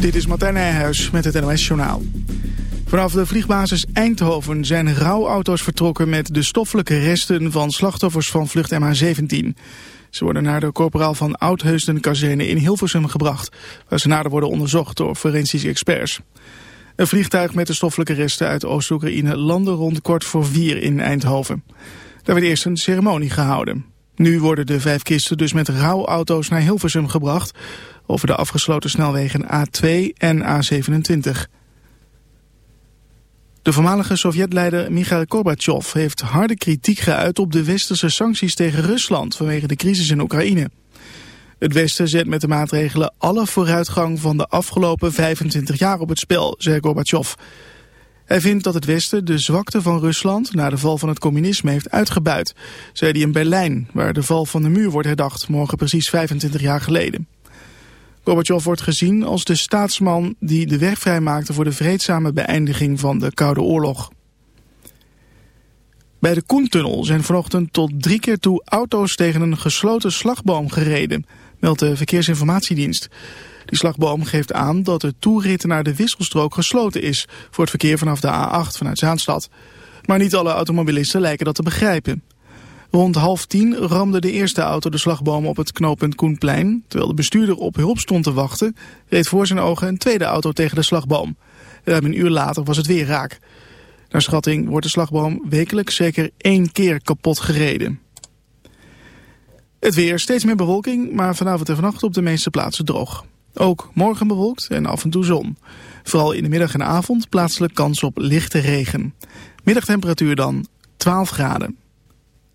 Dit is Martijn Nijhuis met het NOS Journaal. Vanaf de vliegbasis Eindhoven zijn rouwauto's vertrokken met de stoffelijke resten van slachtoffers van vlucht MH17. Ze worden naar de corporaal van Oudheusden kazerne in Hilversum gebracht, waar ze nader worden onderzocht door forensische experts. Een vliegtuig met de stoffelijke resten uit Oost-Oekraïne landde rond kort voor vier in Eindhoven. Daar werd eerst een ceremonie gehouden. Nu worden de vijf kisten dus met rouwauto's naar Hilversum gebracht over de afgesloten snelwegen A2 en A27. De voormalige Sovjetleider Mikhail Gorbachev heeft harde kritiek geuit op de westerse sancties tegen Rusland vanwege de crisis in Oekraïne. Het Westen zet met de maatregelen alle vooruitgang van de afgelopen 25 jaar op het spel, zei Gorbachev. Hij vindt dat het Westen de zwakte van Rusland na de val van het communisme heeft uitgebuit, zei hij in Berlijn, waar de val van de muur wordt herdacht, morgen precies 25 jaar geleden. Gorbachev wordt gezien als de staatsman die de weg vrijmaakte voor de vreedzame beëindiging van de Koude Oorlog. Bij de Koentunnel zijn vanochtend tot drie keer toe auto's tegen een gesloten slagboom gereden, meldt de Verkeersinformatiedienst. Die slagboom geeft aan dat de toerit naar de wisselstrook gesloten is voor het verkeer vanaf de A8 vanuit Zaanstad. Maar niet alle automobilisten lijken dat te begrijpen. Rond half tien ramde de eerste auto de slagboom op het knooppunt Koenplein. Terwijl de bestuurder op hulp stond te wachten, reed voor zijn ogen een tweede auto tegen de slagboom. Ruim een uur later was het weer raak. Naar schatting wordt de slagboom wekelijks zeker één keer kapot gereden. Het weer, steeds meer bewolking, maar vanavond en vannacht op de meeste plaatsen droog. Ook morgen bewolkt en af en toe zon. Vooral in de middag en avond plaatselijk kans op lichte regen. Middagtemperatuur dan 12 graden.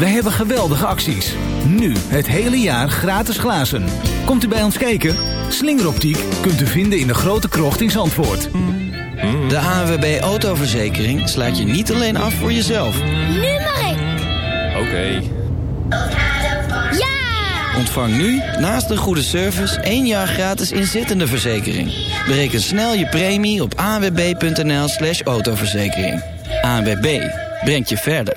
Wij hebben geweldige acties. Nu het hele jaar gratis glazen. Komt u bij ons kijken? Slingeroptiek kunt u vinden in de grote krocht in Zandvoort. De ANWB Autoverzekering slaat je niet alleen af voor jezelf. Nu mag ik. Oké. Ja! Ontvang nu, naast een goede service, één jaar gratis inzittende verzekering. Bereken snel je premie op anwb.nl slash autoverzekering. ANWB, brengt je verder.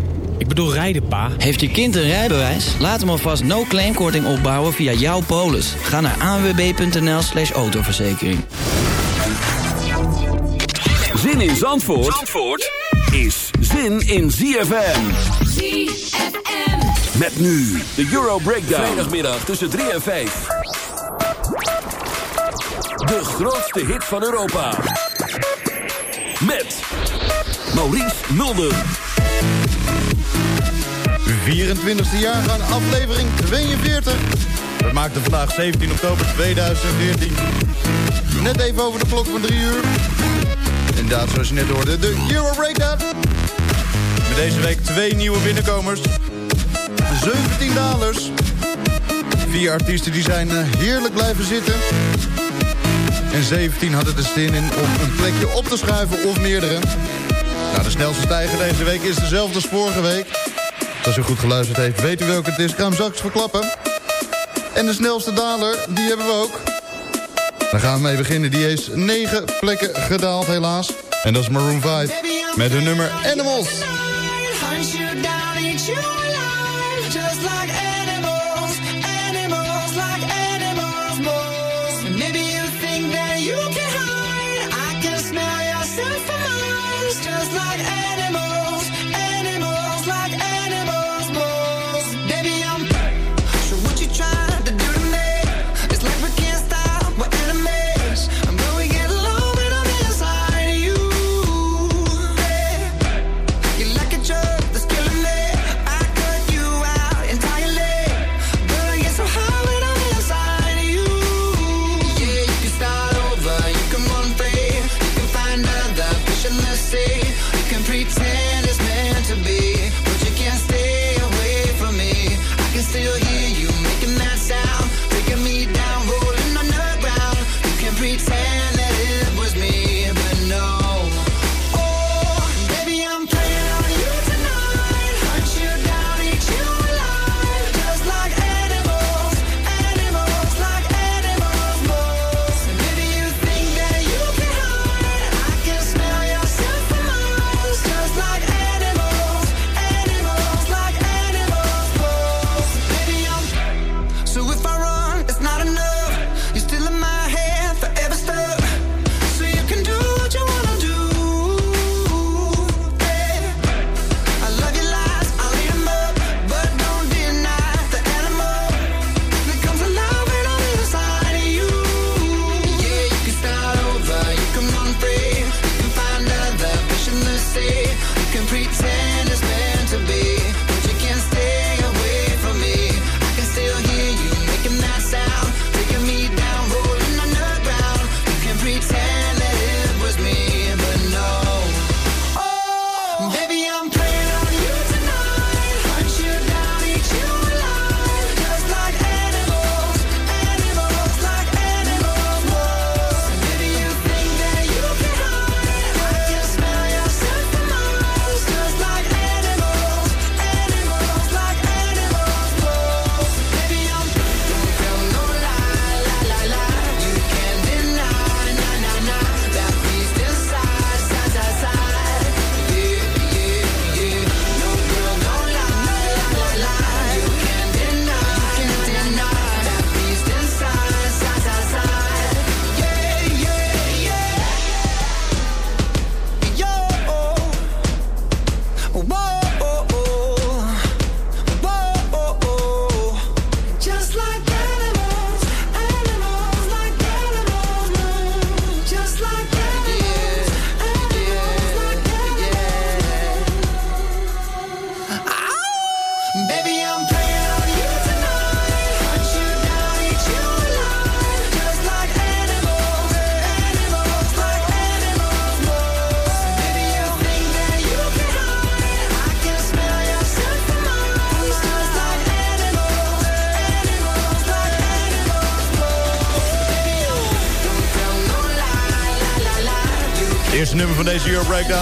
Ik bedoel rijden, pa. Heeft je kind een rijbewijs? Laat hem alvast no-claimkorting opbouwen via jouw polis. Ga naar anwb.nl slash autoverzekering. Zin in Zandvoort, Zandvoort is zin in ZFM. ZFM. Met nu de Euro Breakdown. Vrijdagmiddag tussen 3 en 5. De grootste hit van Europa. Met Maurice Mulder. 24e jaargang, aflevering 42. We maakten vandaag 17 oktober 2014. Net even over de klok van 3 uur. Inderdaad, zoals je net hoorde, de Euro Breakdown. Met deze week twee nieuwe binnenkomers. 17 dalers. Vier artiesten die zijn eh, heerlijk blijven zitten. En 17 hadden er zin in om een plekje op te schuiven of meerdere. Nou, de snelste stijger deze week is dezelfde als vorige week. Als u goed geluisterd heeft, weet u welke het is. Ik ga hem straks verklappen. En de snelste daler, die hebben we ook. Daar gaan we mee beginnen. Die is 9 plekken gedaald helaas. En dat is Maroon 5 met hun nummer Animals.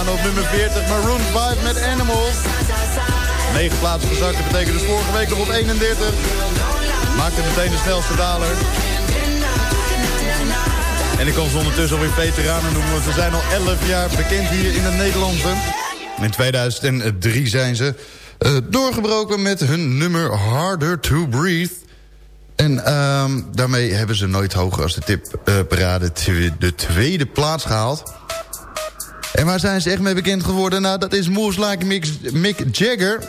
op nummer 40 Maroon 5 met Animals. 9 plaatsen gezakt, dat betekent dus vorige week nog op 31. Maakt het meteen de snelste daler. En ik kan ze ondertussen alweer veteranen noemen, want ze zijn al 11 jaar bekend hier in het Nederlandse. In 2003 zijn ze eh, doorgebroken met hun nummer Harder to Breathe. En ehm, daarmee hebben ze nooit hoger als de tipparade uh, de tweede plaats gehaald. En waar zijn ze echt mee bekend geworden? Nou, dat is Moves Like Mick Jagger.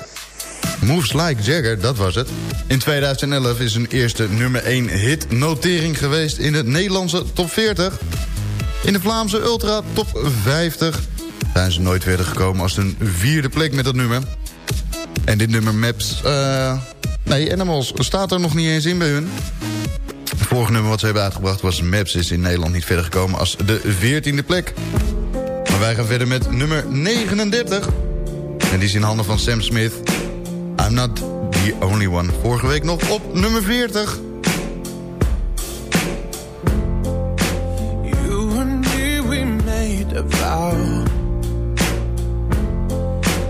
Moves Like Jagger, dat was het. In 2011 is hun eerste nummer 1 hit notering geweest in de Nederlandse top 40. In de Vlaamse Ultra top 50 zijn ze nooit verder gekomen als hun vierde plek met dat nummer. En dit nummer Maps, uh, nee Animals, staat er nog niet eens in bij hun. Het vorige nummer wat ze hebben uitgebracht was Maps is in Nederland niet verder gekomen als de 14e plek. Nou, wij gaan verder met nummer 39. En die is in handen van Sam Smith. I'm not the only one. Vorige week nog op nummer 40. You and me, we made a vow.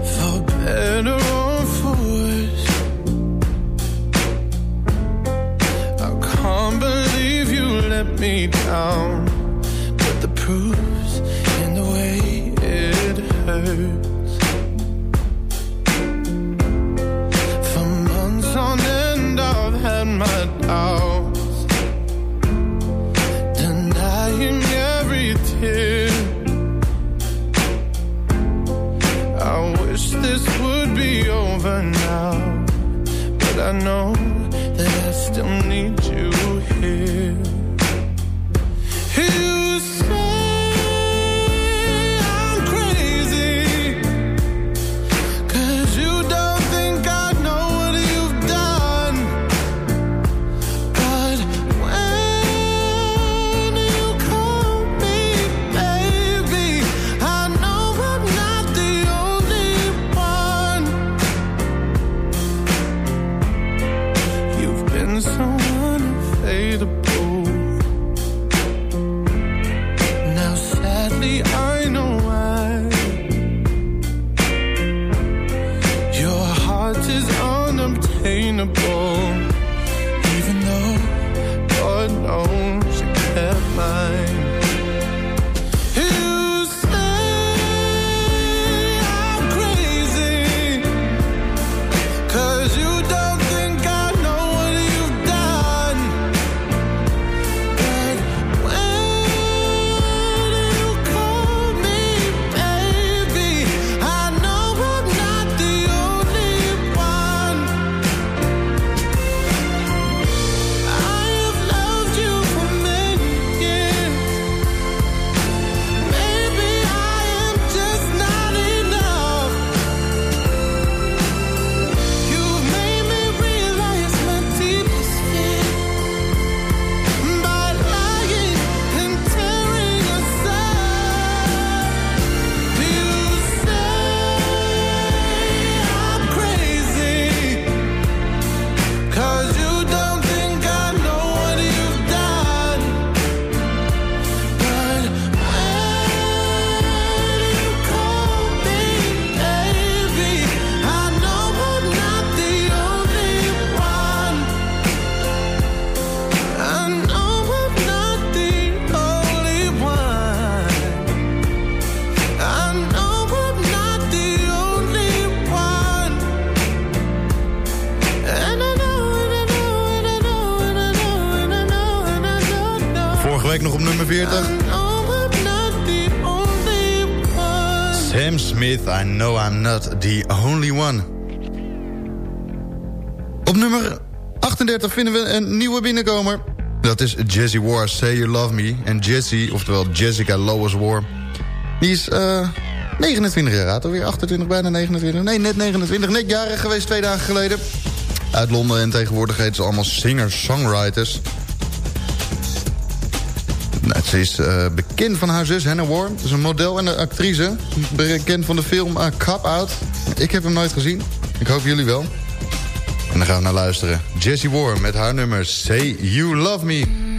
For for. I can't believe you let me down. hurt Jessie Wars, War, Say You Love Me. En Jessie, oftewel Jessica Lois War, die is eh, 29 jaar oud. Alweer 28, bijna 29. Nee, net 29. Net jaren geweest, twee dagen geleden. Uit Londen en tegenwoordig heet ze allemaal singer-songwriters. Nou, ze is eh, bekend van haar zus Hannah War, Ze is een model en een actrice. Bekend van de film eh, Cap Out. Ik heb hem nooit gezien. Ik hoop jullie wel. En dan gaan we naar luisteren. Jessie War met haar nummer Say You Love Me.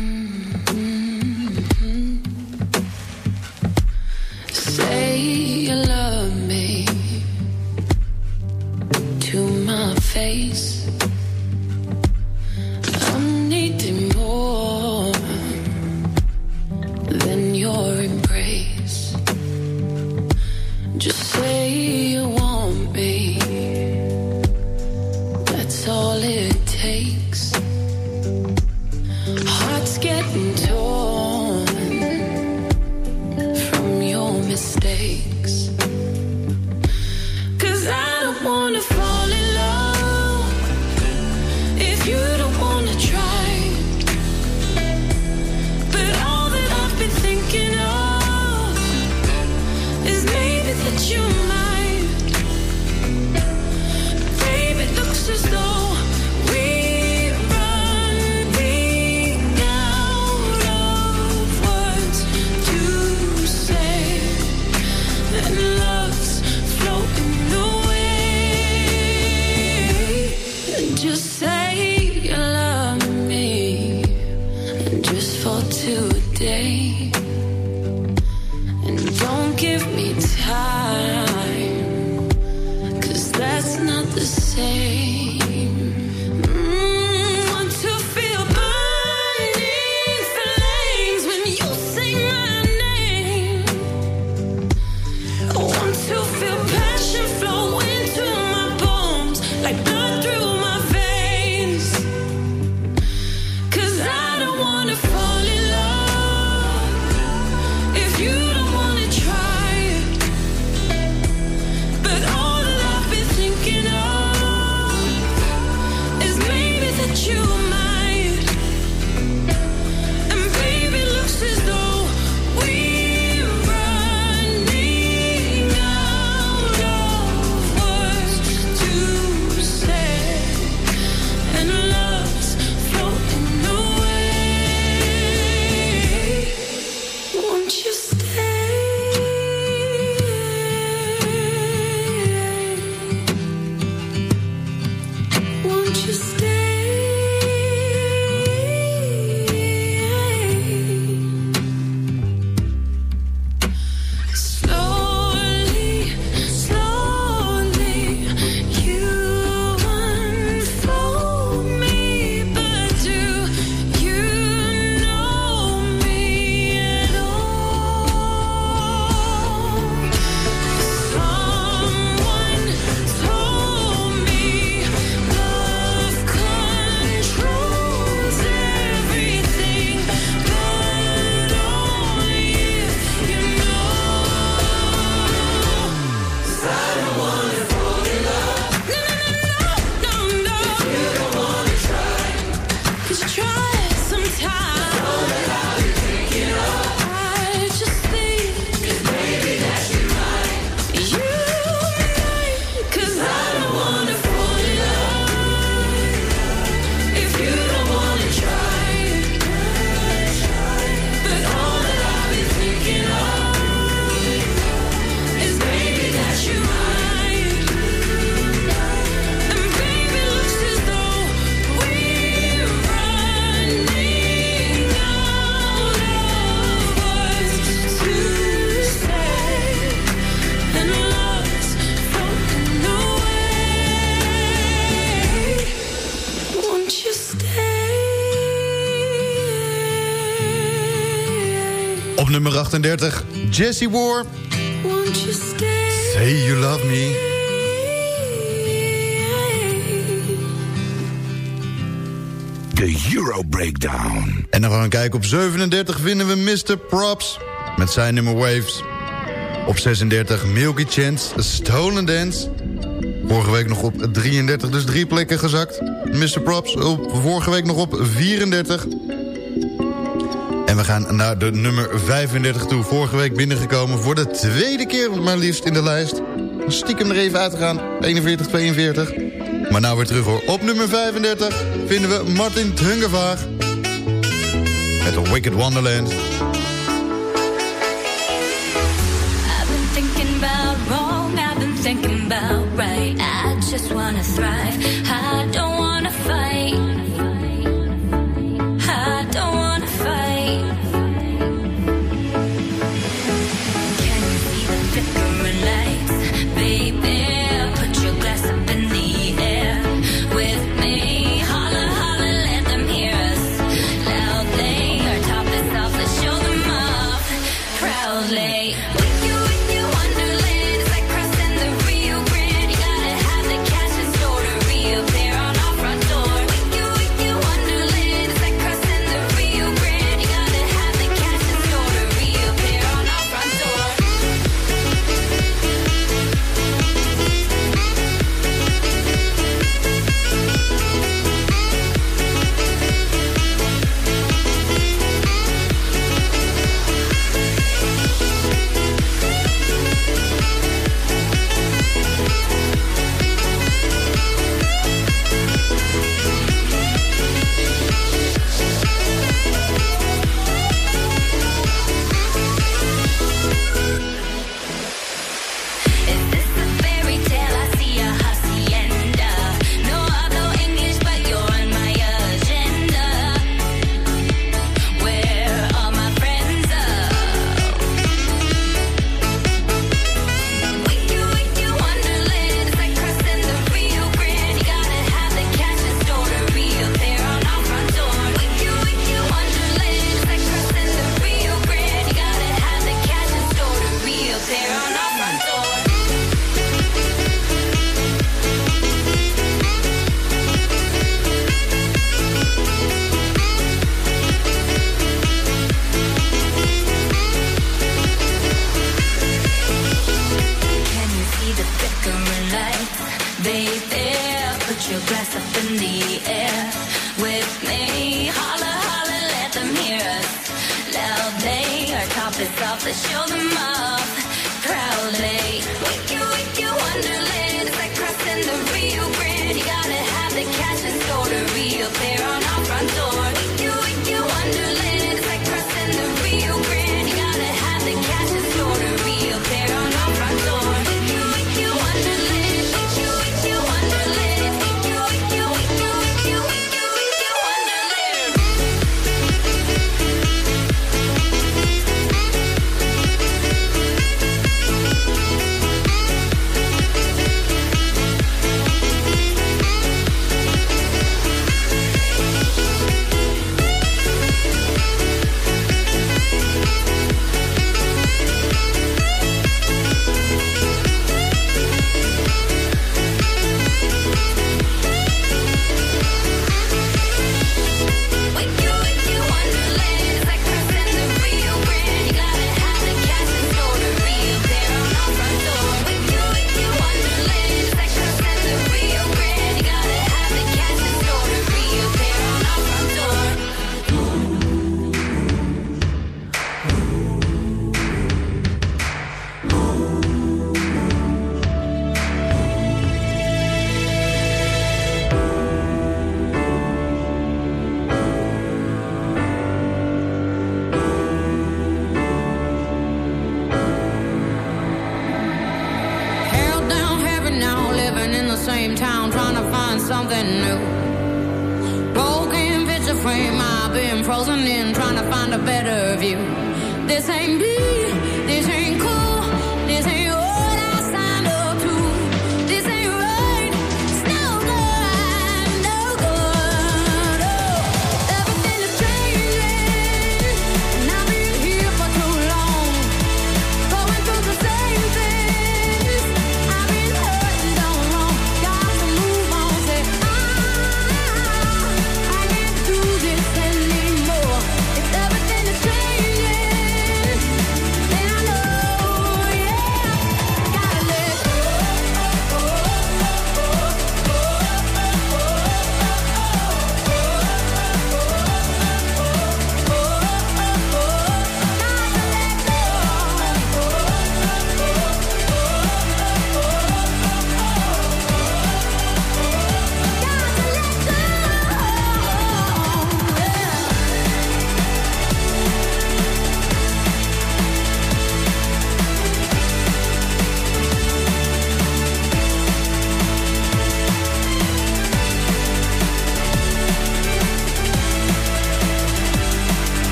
38, Jesse War. Won't you stay? Say you love me. The Euro Breakdown. En dan gaan we kijken. Op 37 vinden we Mr. Props met zijn nummer Waves. Op 36 Milky Chance, Stolen Dance. Vorige week nog op 33, dus drie plekken gezakt. Mr. Props op, vorige week nog op 34 we gaan naar de nummer 35 toe. Vorige week binnengekomen voor de tweede keer maar liefst in de lijst. Stiekem er even uit te gaan. 41, 42. Maar nou weer terug hoor. Op nummer 35 vinden we Martin Tungevaag. Met The Wicked Wonderland. I've been thinking about wrong. I've been thinking about right. I just wanna thrive. I don't wanna fight.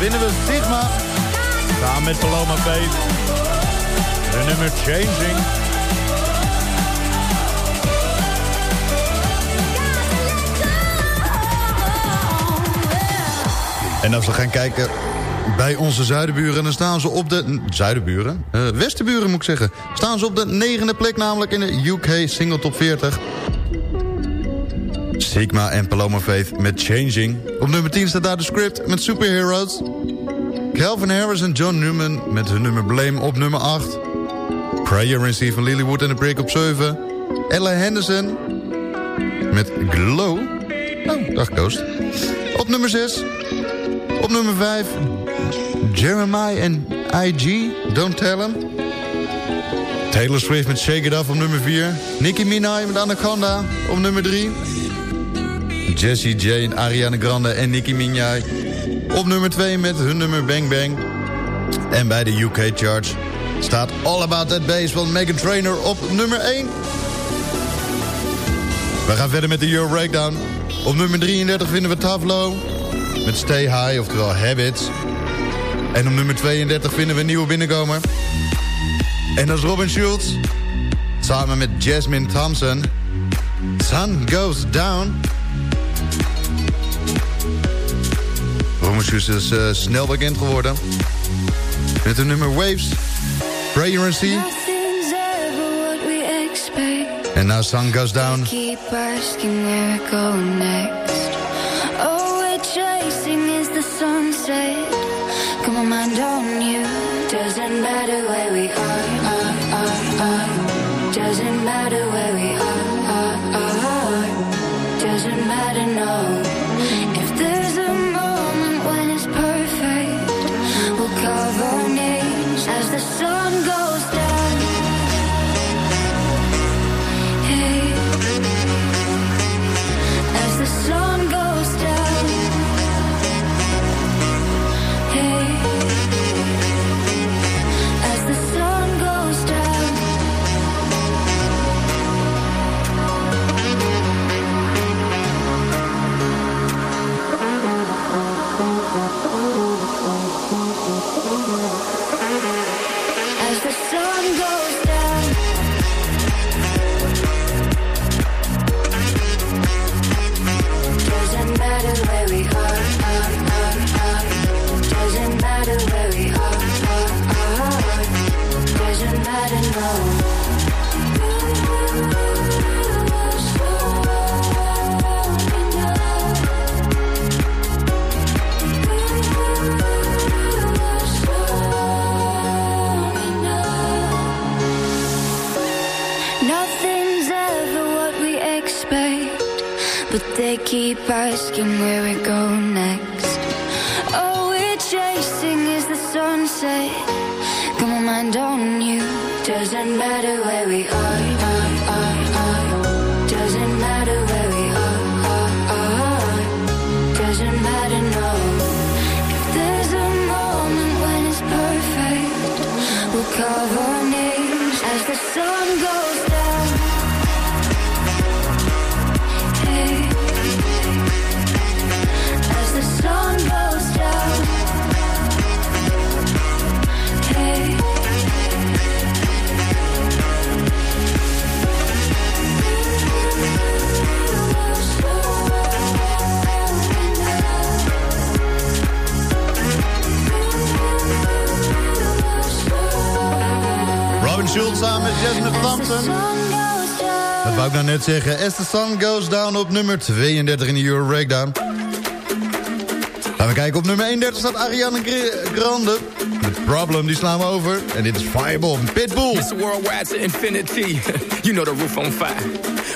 34 vinden we Sigma. Samen met Paloma Faith. De nummer Changing. En als we gaan kijken bij onze zuidenburen... dan staan ze op de... Zuidenburen? Eh, westenburen moet ik zeggen. Staan ze op de negende plek namelijk in de UK Single Top 40. Sigma en Paloma Faith met Changing. Op nummer 10 staat daar de script met Superheroes. Calvin Harris en John Newman met hun nummer Blame op nummer 8. Prayer in Steve van Lilywood en de Break op 7. Ella Henderson met Glow. Oh, dag Ghost. Op nummer 6. Op nummer 5. Jeremiah en IG, Don't Tell Him. Taylor Swift met Shake It Off op nummer 4. Nicki Minaj met Anaconda op nummer 3. Jessie J, Ariana Grande en Nicki Minaj. Op nummer 2 met hun nummer Bang Bang. En bij de UK Charts staat All About That Bass van Megan Trainor op nummer 1. We gaan verder met de Euro Breakdown. Op nummer 33 vinden we Tavlo met Stay High, oftewel Habits. En op nummer 32 vinden we een nieuwe binnenkomer. En dat is Robin Schulz. Samen met Jasmine Thompson. Sun Goes Down. Robin Schulz is eh, snel bekend geworden. Met de nummer Waves. Prayer and Sea. Nothing's ever what we expect. En now Sun Goes Down. Keep asking where we're going next. All we're chasing is the sunset. Come on, mind on you. Doesn't matter where we are, Schulz samen met Jasmine Thompson. Dat wou ik nou net zeggen. As the Sun Goes Down op nummer 32 in de Euro Breakdown. Gaan we kijken, op nummer 31 staat Ariana Gr- Grande. The Problem, die slaan we over. En dit is Fireball, Pitbull. It's worldwide to infinity. you know the roof on fire.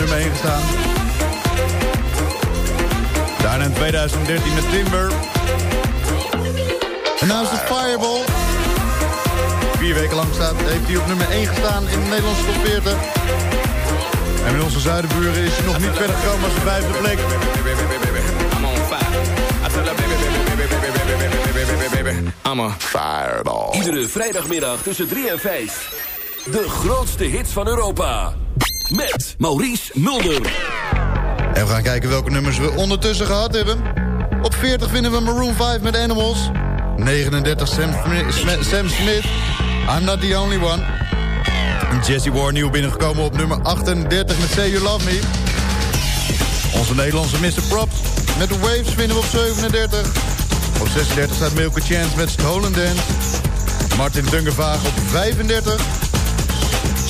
nummer 1 gestaan. Daarna in 2013 met Timber. En naast de Fireball. Vier weken lang staat, heeft hij op nummer 1 gestaan in de Nederlandse top 40. En met onze zuidenburen is hij nog niet verder gekomen als de vijfde plek. I'm a fireball. Iedere vrijdagmiddag tussen 3 en 5. De grootste hits van Europa met Maurice Mulder. En we gaan kijken welke nummers we ondertussen gehad hebben. Op 40 vinden we Maroon 5 met Animals. 39 Sam, Smi- Sm- Sam Smith, I'm Not The Only One. Jesse Ward nieuw binnengekomen op nummer 38 met Say You Love Me. Onze Nederlandse Mr. Props met Waves vinden we op 37. Op 36 staat Milke Chance met Stolen Dance. Martin Dungevaag op 35.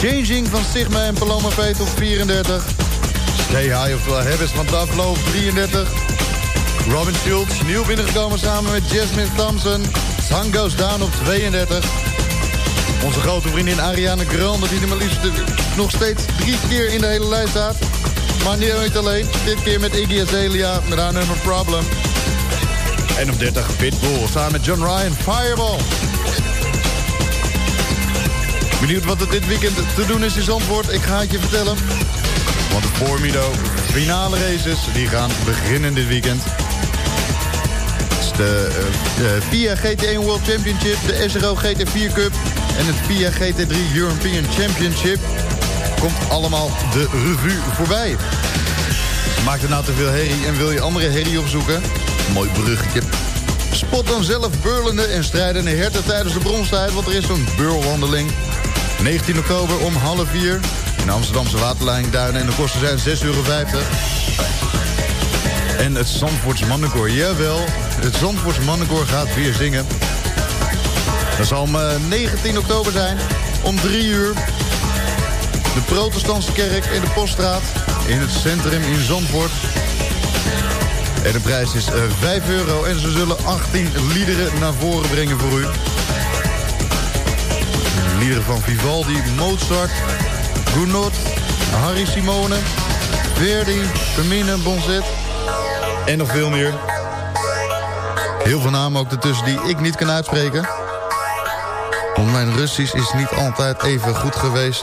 Changing van Sigma en Paloma Fate op 34. Stay High of Habits van Daflo op 33. Robin Schultz, nieuw binnengekomen samen met Jasmine Thompson. Sun Goes Down op 32. Onze grote vriendin Ariana Grande, die er maar liefst nog steeds drie keer in de hele lijst staat. Maar niet alleen, dit keer met Iggy Azalea met haar nummer Problem. En op 30 Pitbull, samen met John Ryan, Fireball. Benieuwd wat er dit weekend te doen is in Zandvoort? Ik ga het je vertellen. Want de Formido finale races die gaan beginnen dit weekend. Het is de, eh, FIA GT1 World Championship, de SRO GT4 Cup en het FIA GT3 European Championship. Komt allemaal de revue voorbij. Maakt het nou te veel herrie en wil je andere herrie opzoeken? Mooi bruggetje. Spot dan zelf beurlende en strijdende herten tijdens de bronstijd, want er is zo'n beurwandeling. 19 oktober om half vier in de Amsterdamse waterlijn Duinen en de kosten zijn 6,50 euro. En het Zandvoorts Mannenkoor, jawel, het Zandvoorts Mannenkoor gaat weer zingen. Dat zal om eh, 19 oktober zijn, om 3 uur. De protestantse kerk in de Poststraat, in het centrum in Zandvoort. En de prijs is eh, 5 euro en ze zullen 18 liederen naar voren brengen voor u. Liederen van Vivaldi, Mozart, Gounod, Harry Simone, Verdi, Femine, Bonzet en nog veel meer. Heel veel namen ook ertussen die ik niet kan uitspreken. Want mijn Russisch is niet altijd even goed geweest.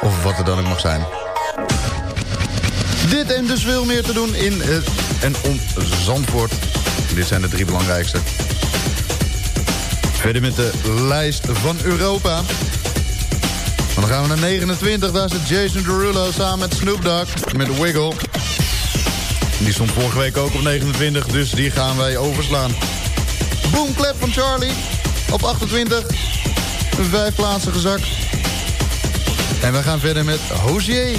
Of wat er dan ook mag zijn. Dit en dus veel meer te doen in het en om Zandvoort. Dit zijn de drie belangrijkste. Verder met de lijst van Europa. Dan gaan we naar 29. Daar zit Jason Derulo samen met Snoop Dogg met Wiggle. Die stond vorige week ook op 29, dus die gaan wij overslaan. Boom Clap van Charlie op 28. Een vijf plaatsen gezakt. En we gaan verder met Hozier.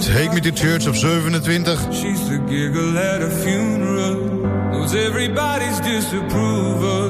Take Me to Church op 27. She's giggle at a funeral. Everybody's disapproval.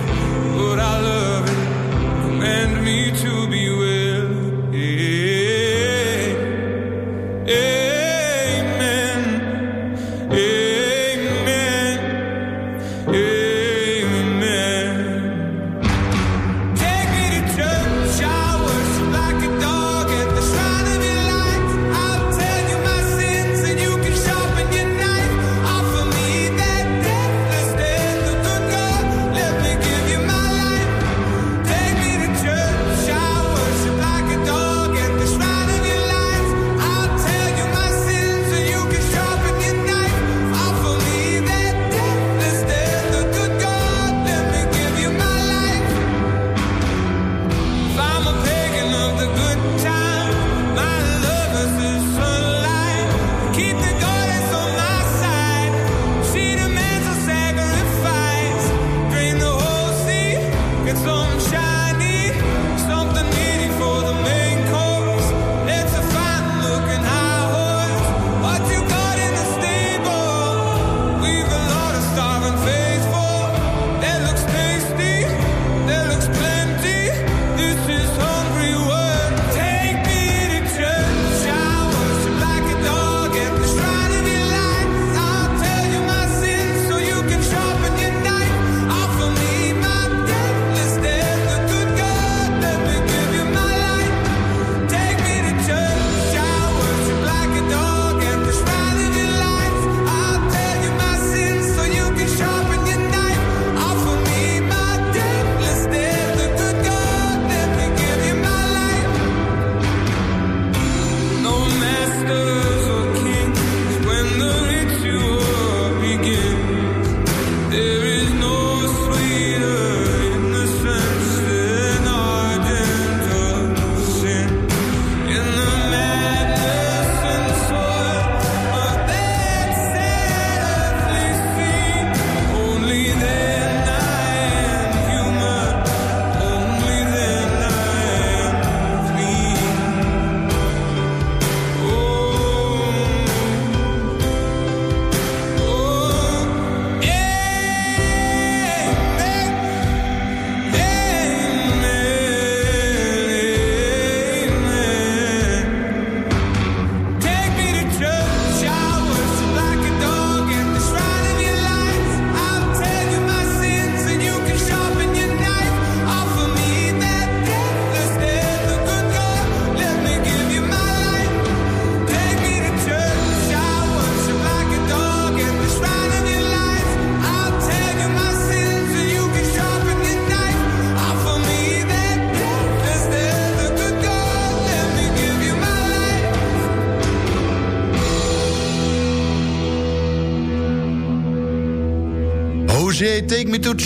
but I love it. Command me to be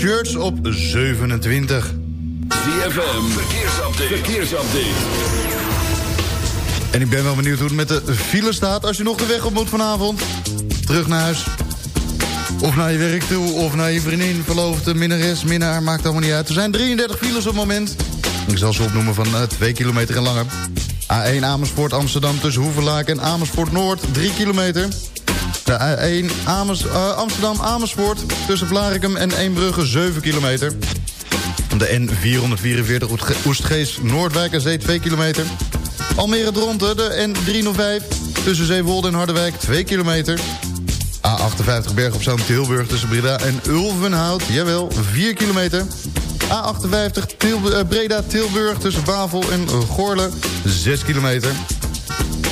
Church op 27. ZFM, verkeersupdate. verkeersupdate. En ik ben wel benieuwd hoe het met de file staat als je nog de weg op moet vanavond. Terug naar huis. Of naar je werk toe, of naar je vriendin, verloofde, minnares, minnaar, maakt allemaal niet uit. Er zijn 33 files op het moment. Ik zal ze opnoemen van uh, 2 kilometer en langer. A1 Amersfoort Amsterdam tussen Hoevelaak en Amersfoort Noord, 3 kilometer. De A1 Amers, uh, Amsterdam Amersfoort tussen Vlarikum en Eembrugge, 7 kilometer. De N444 Oestgeest Noordwijk en Zee, 2 kilometer. Almere Dronten, de N305 tussen Zeewolde en Harderwijk, 2 kilometer. A58 Berg op Zoom Tilburg tussen Breda en Ulvenhout. Jawel, 4 kilometer. A58 Til uh, Breda Tilburg tussen Bavel en Gorle. 6 kilometer.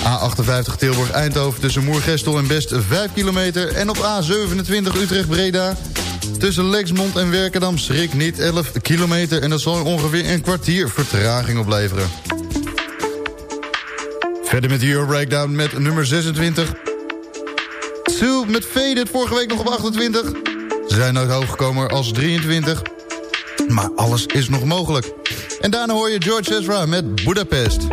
A58 Tilburg Eindhoven tussen Moergestel en Best 5 kilometer. En op A27 Utrecht Breda tussen Lexmond en Werkendam schrik niet 11 kilometer. En dat zal ongeveer een kwartier vertraging opleveren. Verder met de Euro Breakdown met nummer 26. Sue met Faded, vorige week nog op 28. Ze zijn ook hoog gekomen als 23. Maar alles is nog mogelijk. En daarna hoor je George Ezra met Budapest.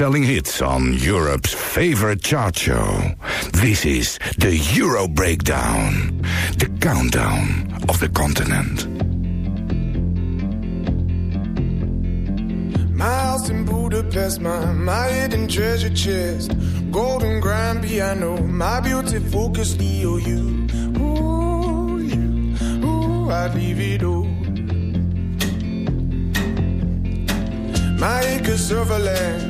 Selling hits on Europe's favorite chart show. This is the Euro Breakdown, the countdown of the continent. My house in Budapest my, my hidden treasure chest. Golden grand piano, my beauty focus EOU. Ooh, you, ooh, I'd leave it all. My acres of land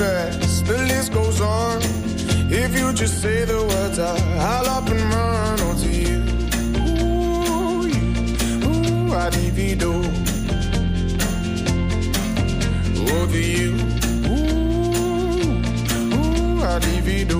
Artifacts, the list goes on. If you just say the words, I, I'll up and run onto you. Ooh, you, ooh, I'd divido. Over you, ooh, ooh, I'd divido.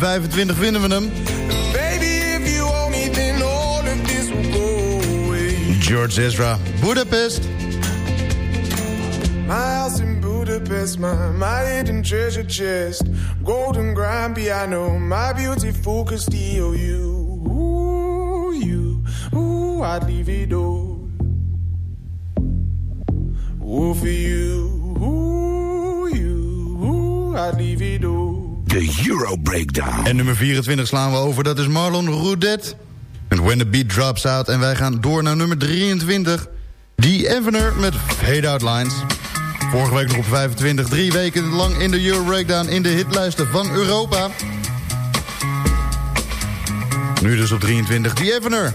25 winnen we hem. George Ezra, Budapest. My house in Budapest, my, my hidden treasure chest. Golden grand piano, my beautiful Castillo. You, ooh, you, ooh, I'd leave it all. Ooh, you, ooh, you, ooh, I'd leave it all. De Euro Breakdown. En nummer 24 slaan we over, dat is Marlon Roudet. En When the Beat Drops Out. En wij gaan door naar nummer 23. The Evener met Fade Out Lines. Vorige week nog op 25. Drie weken lang in de Euro Breakdown in de hitlijsten van Europa. Nu dus op 23. The Evener.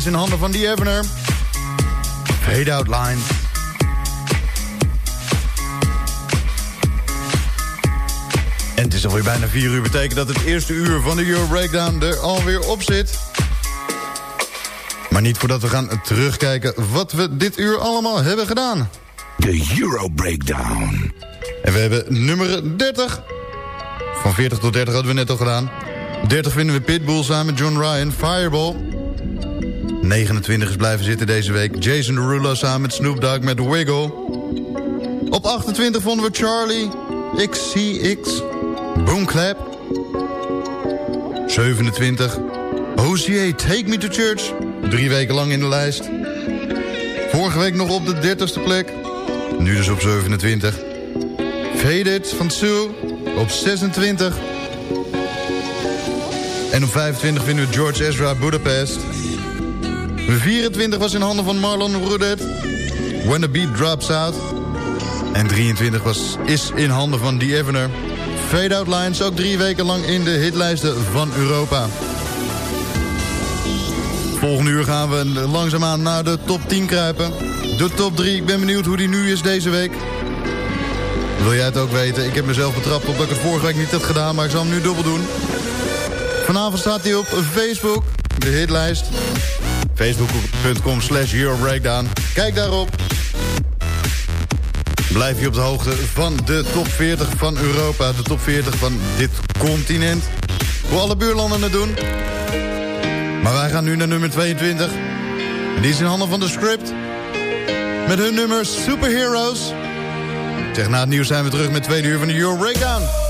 is in handen van The Evener. Fade Out Lines. En het is alweer bijna 4 uur. Betekent dat het eerste uur van de Euro Breakdown er alweer op zit. Maar niet voordat we gaan terugkijken wat we dit uur allemaal hebben gedaan. De Euro Breakdown. En we hebben nummer 30. Van 40 tot 30 hadden we net al gedaan. 30 vinden we Pitbull samen met John Ryan, Fireball. 29 is blijven zitten deze week. Jason Derulo samen met Snoop Dogg met Wiggle. Op 28 vonden we Charlie XCX, Boom Clap. 27, Hosier, Take Me to Church. Drie weken lang in de lijst. Vorige week nog op de 30ste plek. Nu dus op 27. Faded van Sue op 26. En op 25 vinden we George Ezra Budapest. 24 was in handen van Marlon Rudet. When the Beat Drops Out. En 23 was, is in handen van The Evener. Fade Out Lines ook drie weken lang in de hitlijsten van Europa. Volgende uur gaan we langzaamaan naar de top 10 kruipen. De top 3, ik ben benieuwd hoe die nu is deze week. Wil jij het ook weten? Ik heb mezelf betrapt op dat ik het vorige week niet had gedaan, maar ik zal hem nu dubbel doen. Vanavond staat hij op Facebook, de hitlijst. Facebook.com slash Eurobreakdown. Kijk daarop. Blijf je op de hoogte van de top 40 van Europa. De top 40 van dit continent. Hoe alle buurlanden het doen. Maar wij gaan nu naar nummer 22. En die is in handen van de script. Met hun nummer Superheroes. Zeg, na het nieuws zijn we terug met tweede uur van de Euro Breakdown.